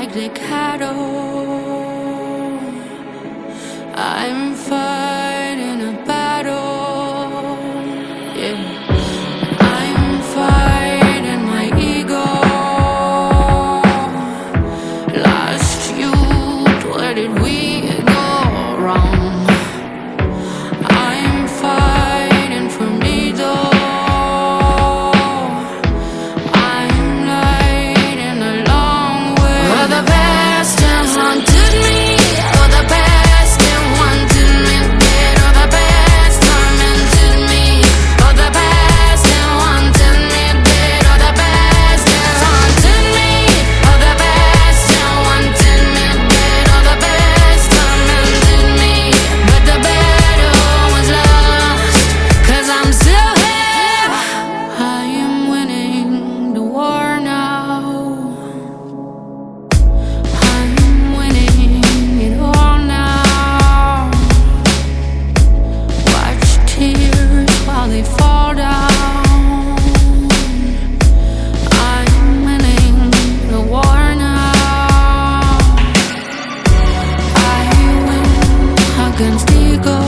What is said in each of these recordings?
like the cattle. I'm fighting win against ego.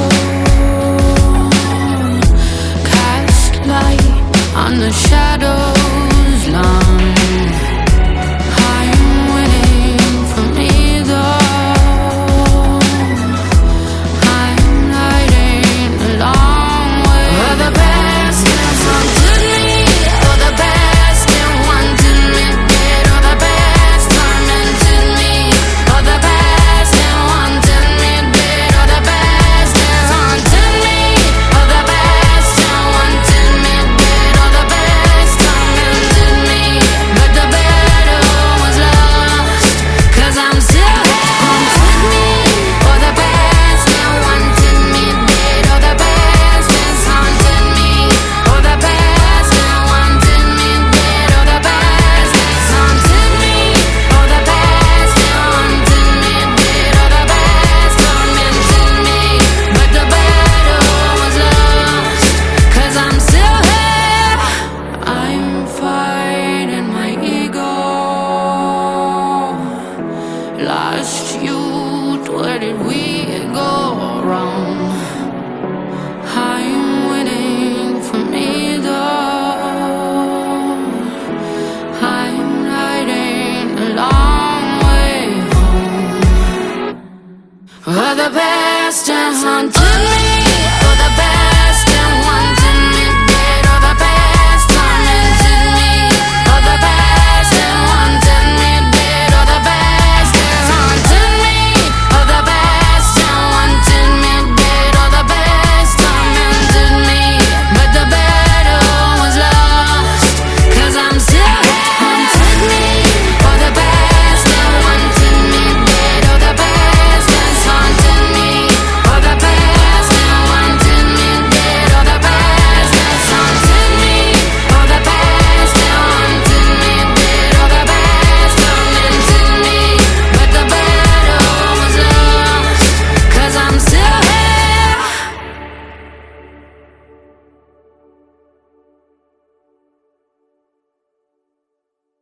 back.